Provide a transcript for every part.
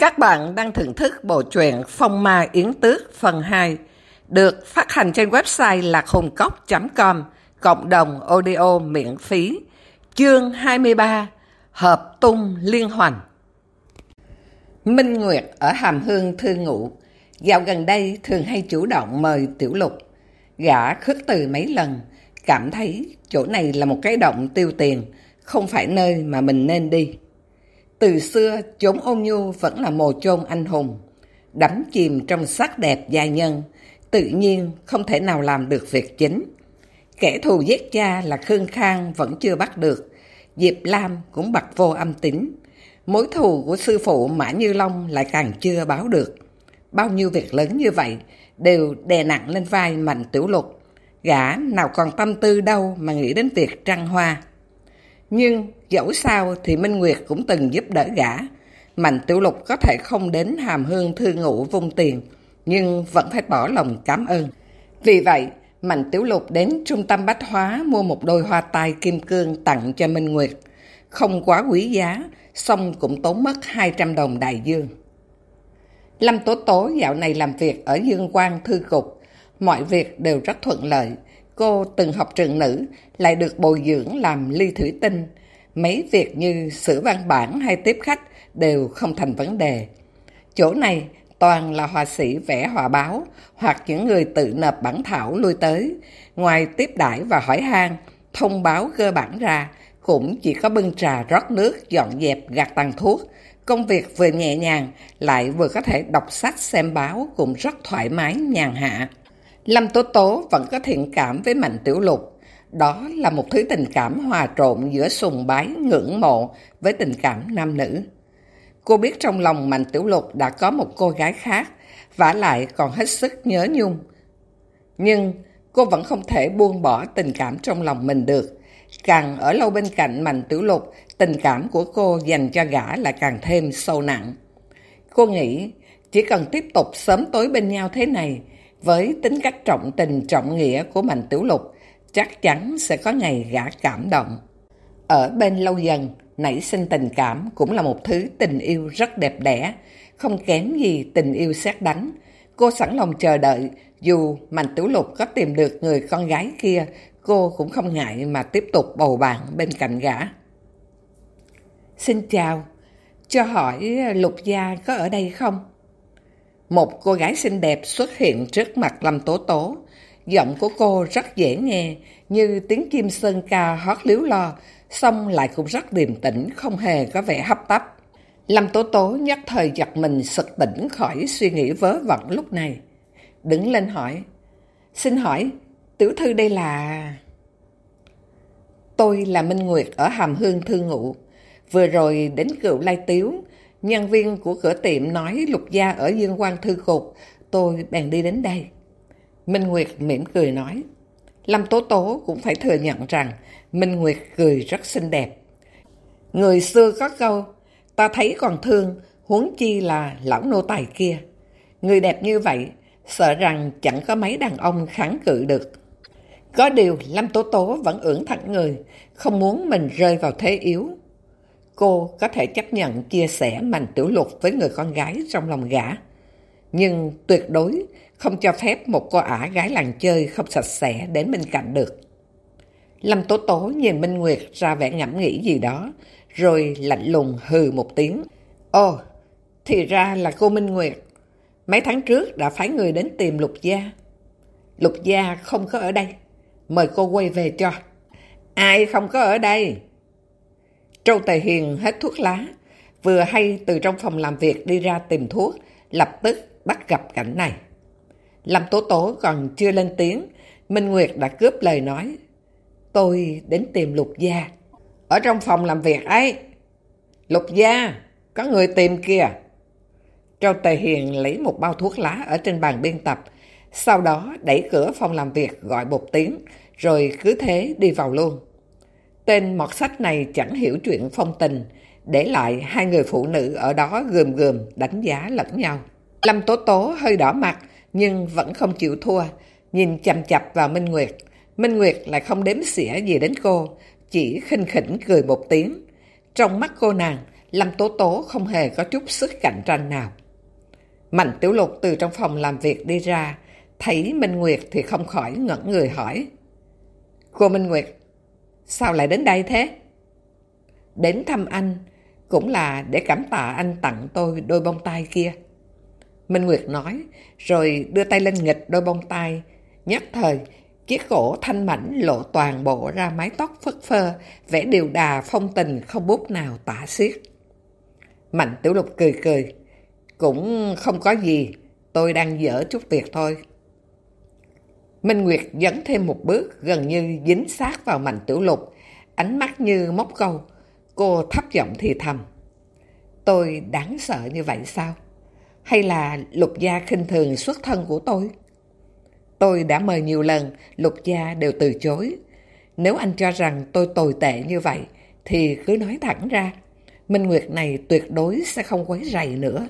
Các bạn đang thưởng thức bộ truyện Phong Ma Yến Tước phần 2 được phát hành trên website lạc.com cộng đồng audio miễn phí. Chương 23 Hợp tung liên hoành. Minh Nguyệt ở Hàm Hương thư ngụ. Dạo gần đây thường hay chủ động mời Tiểu Lục. Gã khước từ mấy lần, cảm thấy chỗ này là một cái động tiêu tiền, không phải nơi mà mình nên đi từ xưa, chốn ôn nhu vẫn là mồ chôn anh hùng. Đắm chìm trong sắc đẹp gia nhân, tự nhiên không thể nào làm được việc chính. Kẻ thù giết cha là Khương Khang vẫn chưa bắt được. Diệp Lam cũng bật vô âm tính. Mối thù của sư phụ Mã Như Long lại càng chưa báo được. Bao nhiêu việc lớn như vậy đều đè nặng lên vai Mạnh Tiểu Lục. Gã nào còn tâm tư đâu mà nghĩ đến việc trăng hoa. Nhưng dẫu sao thì Minh Nguyệt cũng từng giúp đỡ gã. Mạnh Tiểu Lục có thể không đến hàm hương thư ngụ vung tiền, nhưng vẫn phải bỏ lòng cảm ơn. Vì vậy, Mạnh Tiểu Lục đến trung tâm bách hóa mua một đôi hoa tai kim cương tặng cho Minh Nguyệt. Không quá quý giá, xong cũng tốn mất 200 đồng đại dương. Lâm Tố Tố dạo này làm việc ở Dương Quang Thư Cục. Mọi việc đều rất thuận lợi. Cô từng học trường nữ, lại được bồi dưỡng làm ly thủy tinh. Mấy việc như sửa văn bản hay tiếp khách đều không thành vấn đề. Chỗ này toàn là họa sĩ vẽ họa báo hoặc những người tự nộp bản thảo lui tới. Ngoài tiếp đãi và hỏi han, thông báo cơ bản ra, cũng chỉ có bưng trà rót nước, dọn dẹp, gạt tàn thuốc. Công việc vừa nhẹ nhàng, lại vừa có thể đọc sách xem báo cũng rất thoải mái, nhàn hạ. Lâm Tố Tố vẫn có thiện cảm với Mạnh Tiểu Lục. Đó là một thứ tình cảm hòa trộn giữa sùng bái, ngưỡng mộ với tình cảm nam nữ. Cô biết trong lòng Mạnh Tiểu Lục đã có một cô gái khác, vả lại còn hết sức nhớ nhung. Nhưng cô vẫn không thể buông bỏ tình cảm trong lòng mình được. Càng ở lâu bên cạnh Mạnh Tiểu Lục, tình cảm của cô dành cho gã lại càng thêm sâu nặng. Cô nghĩ chỉ cần tiếp tục sớm tối bên nhau thế này, với tính cách trọng tình trọng nghĩa của Mạnh Tiểu Lục, chắc chắn sẽ có ngày gã cảm động. Ở bên lâu dần, nảy sinh tình cảm cũng là một thứ tình yêu rất đẹp đẽ, không kém gì tình yêu xét đánh. Cô sẵn lòng chờ đợi, dù Mạnh Tiểu Lục có tìm được người con gái kia, cô cũng không ngại mà tiếp tục bầu bạn bên cạnh gã. Xin chào, cho hỏi Lục Gia có ở đây không? Một cô gái xinh đẹp xuất hiện trước mặt Lâm Tố Tố. Giọng của cô rất dễ nghe, như tiếng chim sơn ca hót liếu lo, xong lại cũng rất điềm tĩnh, không hề có vẻ hấp tấp. Lâm Tố Tố nhất thời giật mình sực tỉnh khỏi suy nghĩ vớ vẩn lúc này. Đứng lên hỏi, xin hỏi, tiểu thư đây là... Tôi là Minh Nguyệt ở Hàm Hương Thư Ngụ. Vừa rồi đến cựu Lai Tiếu, Nhân viên của cửa tiệm nói lục gia ở Dương quan Thư Cục, tôi bèn đi đến đây. Minh Nguyệt mỉm cười nói. Lâm Tố Tố cũng phải thừa nhận rằng Minh Nguyệt cười rất xinh đẹp. Người xưa có câu, ta thấy còn thương, huống chi là lão nô tài kia. Người đẹp như vậy, sợ rằng chẳng có mấy đàn ông kháng cự được. Có điều Lâm Tố Tố vẫn ưỡn thẳng người, không muốn mình rơi vào thế yếu. Cô có thể chấp nhận chia sẻ mảnh tiểu lục với người con gái trong lòng gã. Nhưng tuyệt đối không cho phép một cô ả gái làng chơi không sạch sẽ đến bên cạnh được. Lâm Tố Tố nhìn Minh Nguyệt ra vẻ ngẫm nghĩ gì đó, rồi lạnh lùng hừ một tiếng. Ồ, thì ra là cô Minh Nguyệt. Mấy tháng trước đã phái người đến tìm Lục Gia. Lục Gia không có ở đây. Mời cô quay về cho. Ai không có ở đây? Trâu Tài Hiền hết thuốc lá, vừa hay từ trong phòng làm việc đi ra tìm thuốc, lập tức bắt gặp cảnh này. Lâm Tố Tố còn chưa lên tiếng, Minh Nguyệt đã cướp lời nói. Tôi đến tìm Lục Gia. Ở trong phòng làm việc ấy. Lục Gia, có người tìm kìa. Trâu Tề Hiền lấy một bao thuốc lá ở trên bàn biên tập, sau đó đẩy cửa phòng làm việc gọi một tiếng, rồi cứ thế đi vào luôn. Tên mọt sách này chẳng hiểu chuyện phong tình, để lại hai người phụ nữ ở đó gườm gườm đánh giá lẫn nhau. Lâm Tố Tố hơi đỏ mặt, nhưng vẫn không chịu thua, nhìn chầm chập vào Minh Nguyệt. Minh Nguyệt lại không đếm xỉa gì đến cô, chỉ khinh khỉnh cười một tiếng. Trong mắt cô nàng Lâm Tố Tố không hề có chút sức cạnh tranh nào. Mạnh Tiểu Lục từ trong phòng làm việc đi ra, thấy Minh Nguyệt thì không khỏi ngẩn người hỏi. Cô Minh Nguyệt, sao lại đến đây thế? Đến thăm anh, cũng là để cảm tạ anh tặng tôi đôi bông tai kia. Minh Nguyệt nói, rồi đưa tay lên nghịch đôi bông tai, nhất thời Chiếc cổ thanh mảnh lộ toàn bộ ra mái tóc phất phơ, vẽ điều đà phong tình không bút nào tả xiết. Mạnh tiểu lục cười cười. Cũng không có gì, tôi đang dở chút việc thôi. Minh Nguyệt dẫn thêm một bước gần như dính sát vào mạnh tiểu lục, ánh mắt như móc câu. Cô thấp giọng thì thầm. Tôi đáng sợ như vậy sao? Hay là lục gia khinh thường xuất thân của tôi? Tôi đã mời nhiều lần, lục gia đều từ chối. Nếu anh cho rằng tôi tồi tệ như vậy, thì cứ nói thẳng ra. Minh Nguyệt này tuyệt đối sẽ không quấy rầy nữa.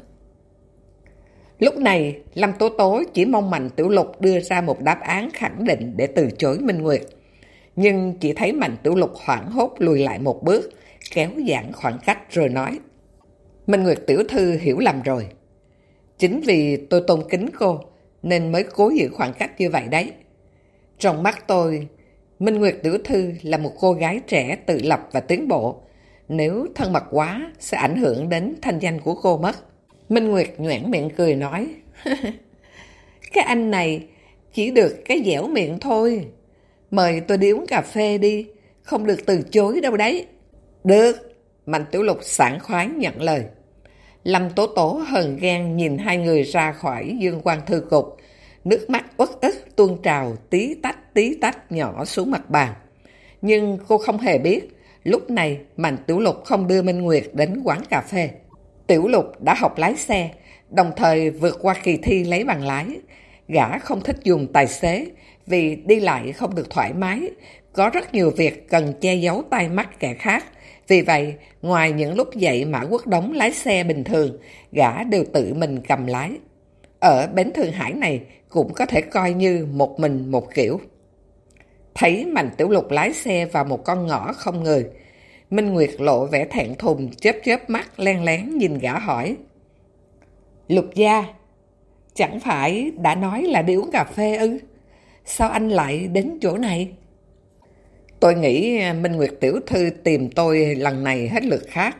Lúc này, Lâm Tố Tố chỉ mong Mạnh Tiểu Lục đưa ra một đáp án khẳng định để từ chối Minh Nguyệt. Nhưng chỉ thấy Mạnh Tiểu Lục hoảng hốt lùi lại một bước, kéo giãn khoảng cách rồi nói. Minh Nguyệt Tiểu Thư hiểu lầm rồi. Chính vì tôi tôn kính cô, nên mới cố giữ khoảng cách như vậy đấy. Trong mắt tôi, Minh Nguyệt Tiểu Thư là một cô gái trẻ tự lập và tiến bộ. Nếu thân mật quá, sẽ ảnh hưởng đến thanh danh của cô mất. Minh Nguyệt nhoảng miệng cười nói, Cái anh này chỉ được cái dẻo miệng thôi. Mời tôi đi uống cà phê đi, không được từ chối đâu đấy. Được, Mạnh Tiểu Lục sảng khoái nhận lời. Lâm Tố Tố hờn ghen nhìn hai người ra khỏi dương quan thư cục. Nước mắt uất ức tuôn trào tí tách tí tách nhỏ xuống mặt bàn. Nhưng cô không hề biết, lúc này Mạnh Tiểu Lục không đưa Minh Nguyệt đến quán cà phê. Tiểu Lục đã học lái xe, đồng thời vượt qua kỳ thi lấy bằng lái. Gã không thích dùng tài xế vì đi lại không được thoải mái, có rất nhiều việc cần che giấu tay mắt kẻ khác, vì vậy, ngoài những lúc dậy Mã Quốc Đống lái xe bình thường, gã đều tự mình cầm lái. Ở bến Thượng Hải này cũng có thể coi như một mình một kiểu. Thấy Mạnh Tiểu Lục lái xe vào một con ngõ không người, Minh Nguyệt lộ vẻ thẹn thùng, chớp chớp mắt, len lén nhìn gã hỏi. Lục gia, chẳng phải đã nói là đi uống cà phê ư? Sao anh lại đến chỗ này? Tôi nghĩ à, Minh Nguyệt Tiểu Thư tìm tôi lần này hết lượt khác.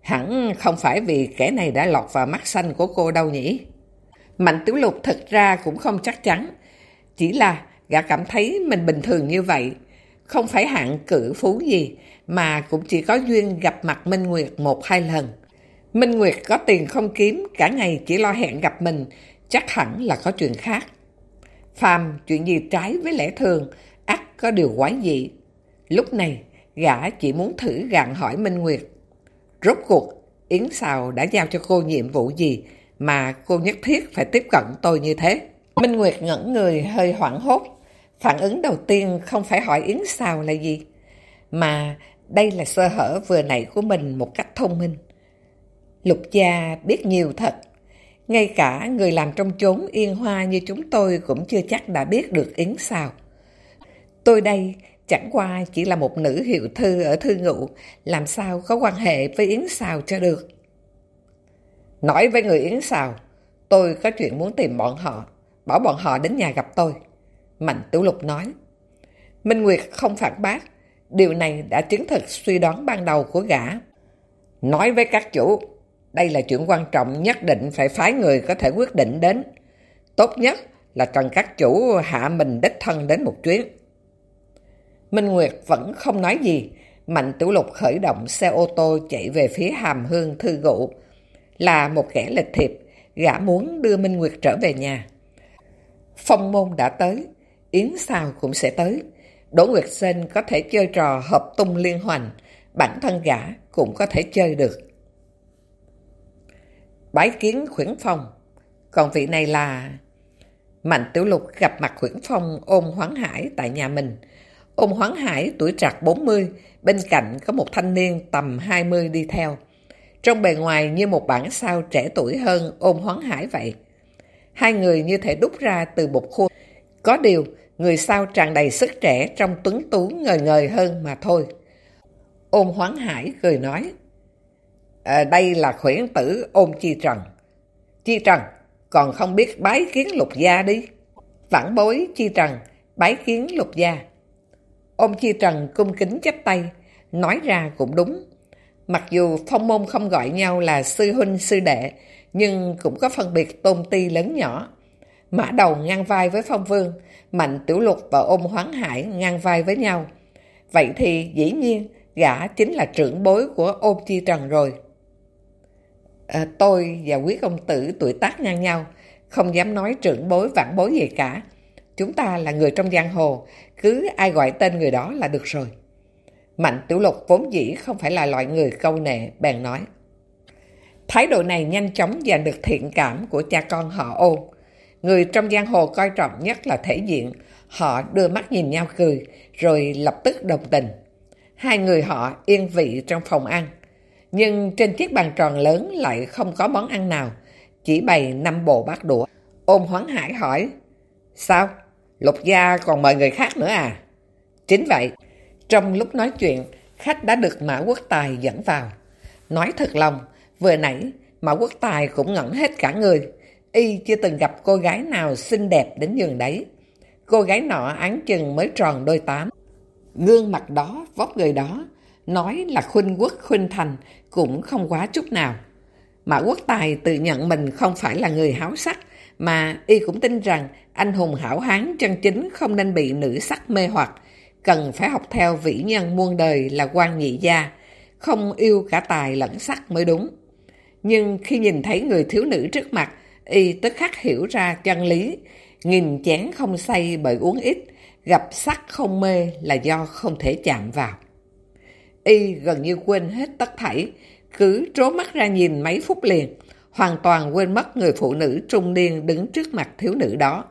Hẳn không phải vì kẻ này đã lọt vào mắt xanh của cô đâu nhỉ? Mạnh Tiểu Lục thực ra cũng không chắc chắn. Chỉ là gã cảm thấy mình bình thường như vậy. Không phải hạng cử phú gì, mà cũng chỉ có duyên gặp mặt Minh Nguyệt một hai lần. Minh Nguyệt có tiền không kiếm, cả ngày chỉ lo hẹn gặp mình, chắc hẳn là có chuyện khác. Phàm, chuyện gì trái với lẽ thường, ắt có điều quái dị. Lúc này, gã chỉ muốn thử gạn hỏi Minh Nguyệt. Rốt cuộc, Yến Sào đã giao cho cô nhiệm vụ gì mà cô nhất thiết phải tiếp cận tôi như thế? Minh Nguyệt ngẩn người hơi hoảng hốt. Phản ứng đầu tiên không phải hỏi Yến Sào là gì, mà đây là sơ hở vừa nãy của mình một cách thông minh. Lục gia biết nhiều thật. Ngay cả người làm trong chốn yên hoa như chúng tôi cũng chưa chắc đã biết được Yến Sào. Tôi đây Chẳng qua chỉ là một nữ hiệu thư ở thư ngụ, làm sao có quan hệ với Yến Sào cho được. Nói với người Yến Sào, tôi có chuyện muốn tìm bọn họ, bảo bọn họ đến nhà gặp tôi. Mạnh Tiểu Lục nói. Minh Nguyệt không phản bác, điều này đã chứng thực suy đoán ban đầu của gã. Nói với các chủ, đây là chuyện quan trọng nhất định phải phái người có thể quyết định đến. Tốt nhất là cần các chủ hạ mình đích thân đến một chuyến. Minh Nguyệt vẫn không nói gì. Mạnh Tiểu Lục khởi động xe ô tô chạy về phía hàm hương thư gụ. Là một kẻ lịch thiệp, gã muốn đưa Minh Nguyệt trở về nhà. Phong môn đã tới, Yến Sao cũng sẽ tới. Đỗ Nguyệt Sinh có thể chơi trò hợp tung liên hoành, bản thân gã cũng có thể chơi được. Bái kiến Khuyển Phong, còn vị này là... Mạnh Tiểu Lục gặp mặt Khuyển Phong ôm Hoáng Hải tại nhà mình, Ông Hoáng Hải tuổi trạc 40, bên cạnh có một thanh niên tầm 20 đi theo. Trong bề ngoài như một bản sao trẻ tuổi hơn ôm Hoáng Hải vậy. Hai người như thể đúc ra từ một khuôn. Có điều, người sao tràn đầy sức trẻ trong tuấn tú ngời ngời hơn mà thôi. Ôm Hoáng Hải cười nói. À, đây là khuyển tử ôm chi trần. Chi trần, còn không biết bái kiến lục gia đi. Vãn bối chi trần, bái kiến lục gia. Ôm chi trần cung kính chắp tay, nói ra cũng đúng. Mặc dù phong môn không gọi nhau là sư huynh sư đệ, nhưng cũng có phân biệt tôn ti lớn nhỏ. Mã đầu ngang vai với phong vương, mạnh tiểu lục và ôm hoáng hải ngang vai với nhau. Vậy thì dĩ nhiên, gã chính là trưởng bối của ôm chi trần rồi. À, tôi và quý công tử tuổi tác ngang nhau, không dám nói trưởng bối vạn bối gì cả. Chúng ta là người trong giang hồ, cứ ai gọi tên người đó là được rồi. Mạnh Tiểu Lục vốn dĩ không phải là loại người câu nệ, bèn nói. Thái độ này nhanh chóng giành được thiện cảm của cha con họ ôn Người trong giang hồ coi trọng nhất là thể diện. Họ đưa mắt nhìn nhau cười, rồi lập tức đồng tình. Hai người họ yên vị trong phòng ăn. Nhưng trên chiếc bàn tròn lớn lại không có món ăn nào, chỉ bày năm bộ bát đũa. ôn hoáng hải hỏi, Sao? Lục gia còn mời người khác nữa à? Chính vậy, trong lúc nói chuyện, khách đã được Mã Quốc Tài dẫn vào. Nói thật lòng, vừa nãy Mã Quốc Tài cũng ngẩn hết cả người. Y chưa từng gặp cô gái nào xinh đẹp đến nhường đấy. Cô gái nọ án chừng mới tròn đôi tám. Gương mặt đó, vóc người đó, nói là khuynh quốc khuynh thành cũng không quá chút nào. Mã Quốc Tài tự nhận mình không phải là người háo sắc, mà y cũng tin rằng anh hùng hảo hán chân chính không nên bị nữ sắc mê hoặc, cần phải học theo vĩ nhân muôn đời là quan nhị gia, không yêu cả tài lẫn sắc mới đúng. Nhưng khi nhìn thấy người thiếu nữ trước mặt, y tức khắc hiểu ra chân lý, nghìn chén không say bởi uống ít, gặp sắc không mê là do không thể chạm vào. Y gần như quên hết tất thảy, cứ trố mắt ra nhìn mấy phút liền, hoàn toàn quên mất người phụ nữ trung niên đứng trước mặt thiếu nữ đó.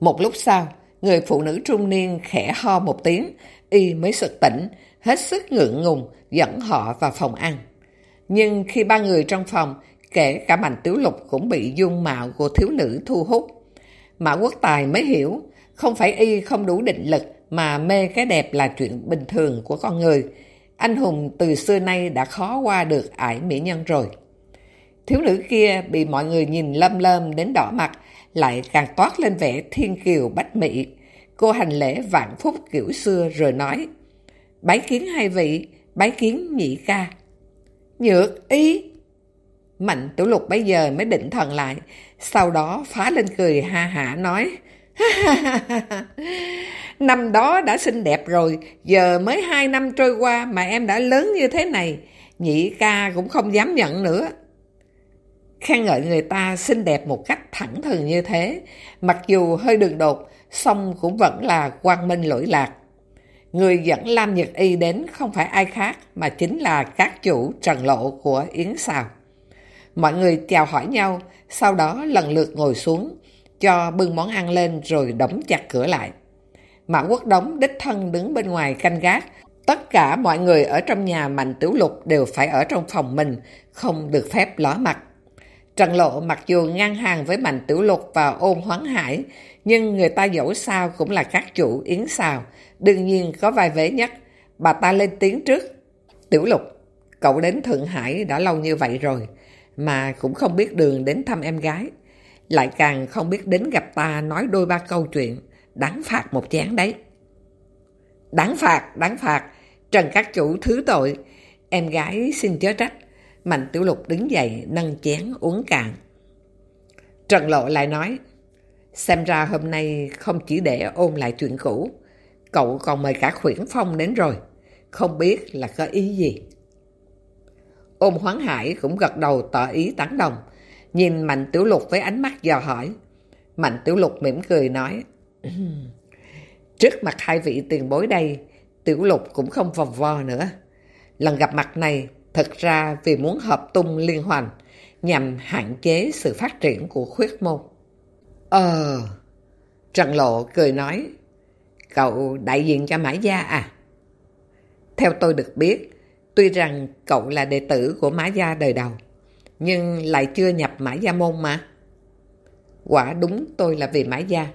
Một lúc sau, người phụ nữ trung niên khẽ ho một tiếng, y mới sực tỉnh, hết sức ngượng ngùng dẫn họ vào phòng ăn. Nhưng khi ba người trong phòng, kể cả Mạnh Tiểu Lục cũng bị dung mạo của thiếu nữ thu hút. Mã Quốc Tài mới hiểu, không phải y không đủ định lực mà mê cái đẹp là chuyện bình thường của con người. Anh hùng từ xưa nay đã khó qua được ải mỹ nhân rồi. Thiếu nữ kia bị mọi người nhìn lâm lâm đến đỏ mặt, lại càng toát lên vẻ thiên kiều bách mỹ. Cô hành lễ vạn phúc kiểu xưa rồi nói, bái kiến hai vị, bái kiến nhị ca. Nhược ý! Mạnh tiểu lục bây giờ mới định thần lại, sau đó phá lên cười ha hả nói, Năm đó đã xinh đẹp rồi, giờ mới hai năm trôi qua mà em đã lớn như thế này, nhị ca cũng không dám nhận nữa. Khen ngợi người ta xinh đẹp một cách thẳng thừng như thế, mặc dù hơi đường đột, song cũng vẫn là quang minh lỗi lạc. Người dẫn Lam Nhật Y đến không phải ai khác mà chính là các chủ trần lộ của Yến Sào. Mọi người chào hỏi nhau, sau đó lần lượt ngồi xuống, cho bưng món ăn lên rồi đóng chặt cửa lại. Mã Quốc Đống đích thân đứng bên ngoài canh gác, tất cả mọi người ở trong nhà Mạnh Tiểu Lục đều phải ở trong phòng mình, không được phép ló mặt. Trần Lộ mặc dù ngang hàng với Mạnh Tiểu Lục và ôn hoáng hải, nhưng người ta dẫu sao cũng là các chủ yến xào, đương nhiên có vai vế nhất. Bà ta lên tiếng trước. Tiểu Lục, cậu đến Thượng Hải đã lâu như vậy rồi, mà cũng không biết đường đến thăm em gái. Lại càng không biết đến gặp ta nói đôi ba câu chuyện, đáng phạt một chén đấy. Đáng phạt, đáng phạt, Trần các chủ thứ tội, em gái xin chớ trách. Mạnh Tiểu Lục đứng dậy, nâng chén uống cạn. Trần Lộ lại nói, xem ra hôm nay không chỉ để ôn lại chuyện cũ, cậu còn mời cả Khuyển Phong đến rồi, không biết là có ý gì. Ôn Hoáng Hải cũng gật đầu tỏ ý tán đồng, nhìn Mạnh Tiểu Lục với ánh mắt dò hỏi. Mạnh Tiểu Lục mỉm cười nói, Trước mặt hai vị tiền bối đây, Tiểu Lục cũng không vòng vo nữa. Lần gặp mặt này, thật ra vì muốn hợp tung liên hoàn, nhằm hạn chế sự phát triển của khuyết môn. Ờ... Trần Lộ cười nói, cậu đại diện cho Mã Gia à? Theo tôi được biết, tuy rằng cậu là đệ tử của Mã Gia đời đầu, nhưng lại chưa nhập Mã Gia môn mà. Quả đúng tôi là vì Mã Gia.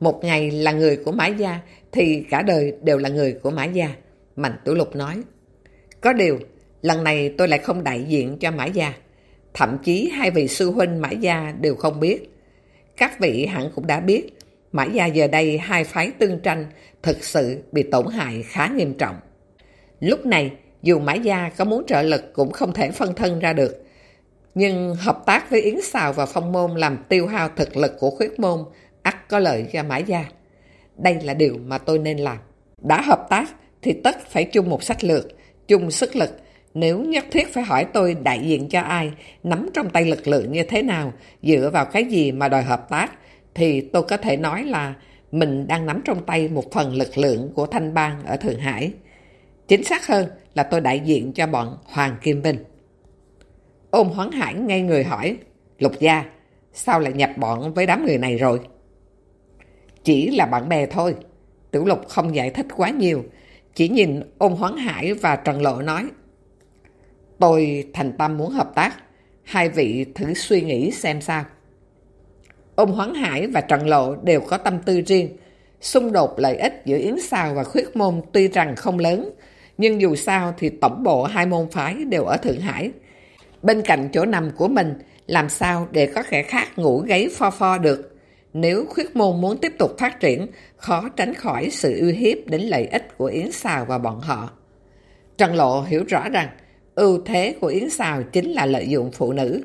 Một ngày là người của Mã Gia thì cả đời đều là người của Mã Gia. Mạnh Tử Lục nói. Có điều, Lần này tôi lại không đại diện cho Mã Gia. Thậm chí hai vị sư huynh Mã Gia đều không biết. Các vị hẳn cũng đã biết, Mã Gia giờ đây hai phái tương tranh thực sự bị tổn hại khá nghiêm trọng. Lúc này, dù Mã Gia có muốn trợ lực cũng không thể phân thân ra được. Nhưng hợp tác với Yến Xào và Phong Môn làm tiêu hao thực lực của khuyết môn ắt có lợi cho Mã Gia. Đây là điều mà tôi nên làm. Đã hợp tác thì tất phải chung một sách lược, chung sức lực. Nếu nhất thiết phải hỏi tôi đại diện cho ai, nắm trong tay lực lượng như thế nào, dựa vào cái gì mà đòi hợp tác, thì tôi có thể nói là mình đang nắm trong tay một phần lực lượng của Thanh Bang ở Thượng Hải. Chính xác hơn là tôi đại diện cho bọn Hoàng Kim Vinh. Ôm hoáng hải ngay người hỏi, Lục Gia, sao lại nhập bọn với đám người này rồi? Chỉ là bạn bè thôi. Tiểu Lục không giải thích quá nhiều, chỉ nhìn ôm hoáng hải và Trần Lộ nói. Tôi thành tâm muốn hợp tác, hai vị thử suy nghĩ xem sao. Ông Hoáng Hải và Trần Lộ đều có tâm tư riêng. Xung đột lợi ích giữa Yến Sao và Khuyết Môn tuy rằng không lớn, nhưng dù sao thì tổng bộ hai môn phái đều ở Thượng Hải. Bên cạnh chỗ nằm của mình, làm sao để có kẻ khác ngủ gáy pho pho được. Nếu Khuyết Môn muốn tiếp tục phát triển, khó tránh khỏi sự uy hiếp đến lợi ích của Yến Sao và bọn họ. Trần Lộ hiểu rõ rằng, ưu thế của Yến xào chính là lợi dụng phụ nữ.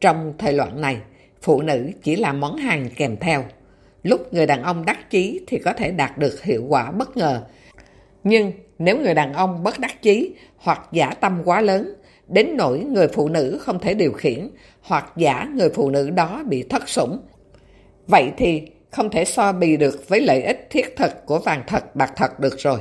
Trong thời loạn này, phụ nữ chỉ là món hàng kèm theo. Lúc người đàn ông đắc chí thì có thể đạt được hiệu quả bất ngờ. Nhưng nếu người đàn ông bất đắc chí hoặc giả tâm quá lớn, đến nỗi người phụ nữ không thể điều khiển hoặc giả người phụ nữ đó bị thất sủng. Vậy thì không thể so bì được với lợi ích thiết thực của vàng thật bạc thật được rồi.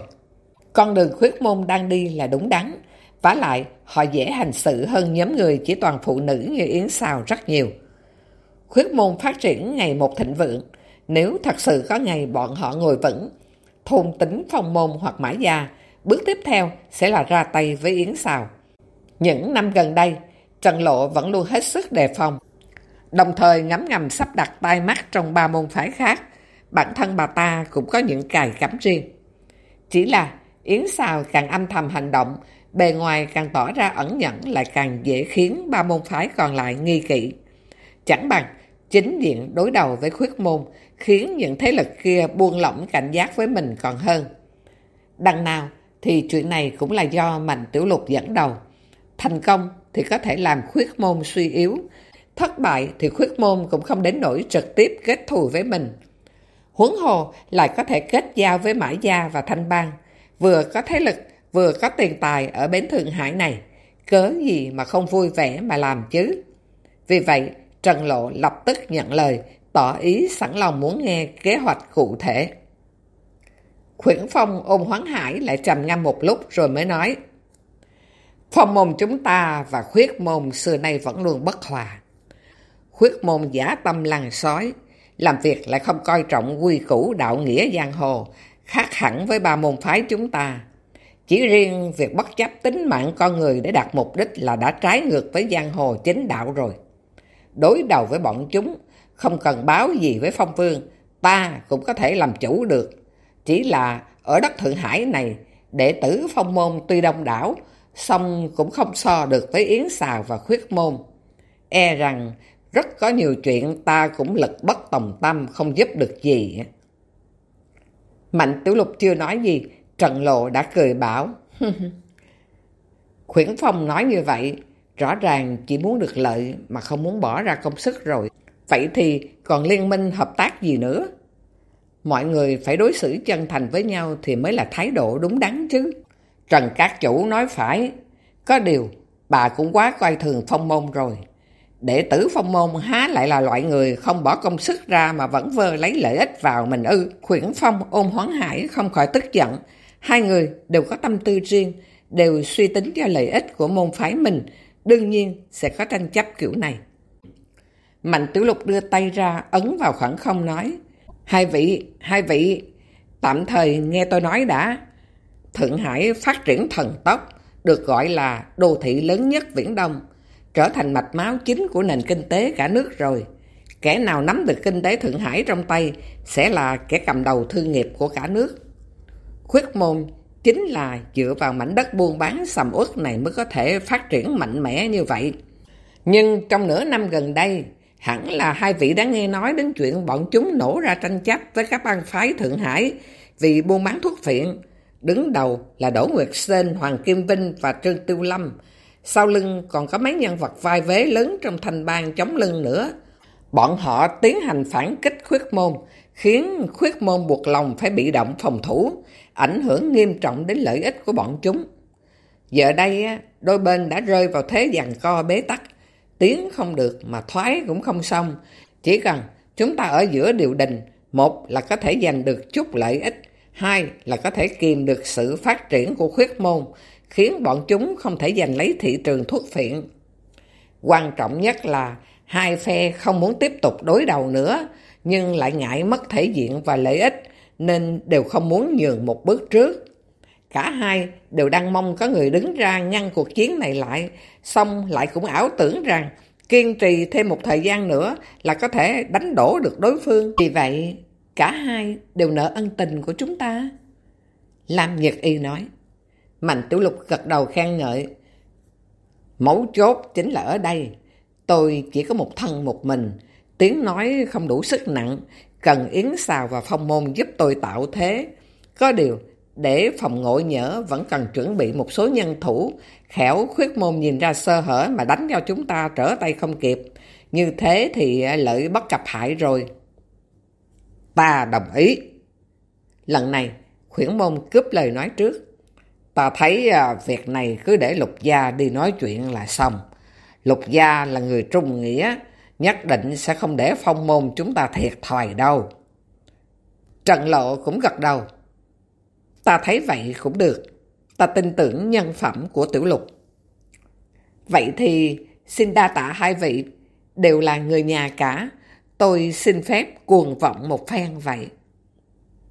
Con đường khuyết môn đang đi là đúng đắn, vả lại họ dễ hành xử hơn nhóm người chỉ toàn phụ nữ như Yến Sào rất nhiều khuyết môn phát triển ngày một thịnh vượng. Nếu thật sự có ngày bọn họ ngồi vững, thôn tính phong môn hoặc mã gia, bước tiếp theo sẽ là ra tay với Yến Xào. Những năm gần đây, Trần Lộ vẫn luôn hết sức đề phòng, đồng thời ngắm ngầm sắp đặt tai mắt trong ba môn phái khác. Bản thân bà ta cũng có những cài cắm riêng. Chỉ là Yến Xào càng âm thầm hành động, bề ngoài càng tỏ ra ẩn nhẫn lại càng dễ khiến ba môn phái còn lại nghi kỵ. Chẳng bằng chính diện đối đầu với khuyết môn, khiến những thế lực kia buông lỏng cảnh giác với mình còn hơn. Đằng nào thì chuyện này cũng là do Mạnh Tiểu Lục dẫn đầu. Thành công thì có thể làm khuyết môn suy yếu, thất bại thì khuyết môn cũng không đến nỗi trực tiếp kết thù với mình. Huấn hồ lại có thể kết giao với Mã Gia và Thanh Bang, vừa có thế lực, vừa có tiền tài ở bến Thượng Hải này. Cớ gì mà không vui vẻ mà làm chứ? Vì vậy, Trần Lộ lập tức nhận lời, tỏ ý sẵn lòng muốn nghe kế hoạch cụ thể. Khuyển Phong ôm Hoáng Hải lại trầm ngâm một lúc rồi mới nói Phong môn chúng ta và khuyết môn xưa nay vẫn luôn bất hòa. Khuyết môn giả tâm lăng sói, làm việc lại không coi trọng quy củ đạo nghĩa giang hồ, khác hẳn với ba môn phái chúng ta. Chỉ riêng việc bất chấp tính mạng con người để đạt mục đích là đã trái ngược với giang hồ chính đạo rồi đối đầu với bọn chúng, không cần báo gì với phong vương, ta cũng có thể làm chủ được. Chỉ là ở đất Thượng Hải này, đệ tử phong môn tuy đông đảo, song cũng không so được với Yến Xào và Khuyết Môn. E rằng rất có nhiều chuyện ta cũng lực bất tòng tâm, không giúp được gì. Mạnh Tiểu Lục chưa nói gì, Trần Lộ đã cười bảo. Khuyển Phong nói như vậy, Rõ ràng chỉ muốn được lợi mà không muốn bỏ ra công sức rồi. Vậy thì còn liên minh hợp tác gì nữa? Mọi người phải đối xử chân thành với nhau thì mới là thái độ đúng đắn chứ. Trần Cát Chủ nói phải. Có điều, bà cũng quá coi thường phong môn rồi. Đệ tử phong môn há lại là loại người không bỏ công sức ra mà vẫn vơ lấy lợi ích vào mình ư. Khuyển Phong ôm hoáng hải không khỏi tức giận. Hai người đều có tâm tư riêng, đều suy tính cho lợi ích của môn phái mình, đương nhiên sẽ có tranh chấp kiểu này. Mạnh Tiểu Lục đưa tay ra, ấn vào khoảng không nói, Hai vị, hai vị, tạm thời nghe tôi nói đã. Thượng Hải phát triển thần tốc, được gọi là đô thị lớn nhất Viễn Đông, trở thành mạch máu chính của nền kinh tế cả nước rồi. Kẻ nào nắm được kinh tế Thượng Hải trong tay sẽ là kẻ cầm đầu thương nghiệp của cả nước. Khuyết môn chính là dựa vào mảnh đất buôn bán sầm uất này mới có thể phát triển mạnh mẽ như vậy. Nhưng trong nửa năm gần đây, hẳn là hai vị đã nghe nói đến chuyện bọn chúng nổ ra tranh chấp với các bang phái Thượng Hải vì buôn bán thuốc phiện. Đứng đầu là Đỗ Nguyệt Sên, Hoàng Kim Vinh và Trương Tiêu Lâm. Sau lưng còn có mấy nhân vật vai vế lớn trong thành bang chống lưng nữa. Bọn họ tiến hành phản kích khuyết môn, khiến khuyết môn buộc lòng phải bị động phòng thủ, ảnh hưởng nghiêm trọng đến lợi ích của bọn chúng. Giờ đây, đôi bên đã rơi vào thế giằng co bế tắc, tiến không được mà thoái cũng không xong. Chỉ cần chúng ta ở giữa điều đình, một là có thể giành được chút lợi ích, hai là có thể kìm được sự phát triển của khuyết môn, khiến bọn chúng không thể giành lấy thị trường thuốc phiện. Quan trọng nhất là hai phe không muốn tiếp tục đối đầu nữa, nhưng lại ngại mất thể diện và lợi ích, nên đều không muốn nhường một bước trước. Cả hai đều đang mong có người đứng ra ngăn cuộc chiến này lại, xong lại cũng ảo tưởng rằng kiên trì thêm một thời gian nữa là có thể đánh đổ được đối phương. Vì vậy, cả hai đều nợ ân tình của chúng ta. Lam Nhật Y nói. Mạnh Tiểu Lục gật đầu khen ngợi. Mấu chốt chính là ở đây. Tôi chỉ có một thân một mình, tiếng nói không đủ sức nặng, cần Yến Xào và Phong Môn giúp tôi tạo thế. Có điều, để phòng ngộ nhỡ vẫn cần chuẩn bị một số nhân thủ, khéo khuyết môn nhìn ra sơ hở mà đánh cho chúng ta trở tay không kịp. Như thế thì lợi bất cập hại rồi. Ta đồng ý. Lần này, khuyển môn cướp lời nói trước. Ta thấy à, việc này cứ để lục gia đi nói chuyện là xong. Lục gia là người trung nghĩa, nhất định sẽ không để phong môn chúng ta thiệt thòi đâu. Trần Lộ cũng gật đầu. Ta thấy vậy cũng được. Ta tin tưởng nhân phẩm của tiểu lục. Vậy thì xin đa tạ hai vị, đều là người nhà cả. Tôi xin phép cuồng vọng một phen vậy.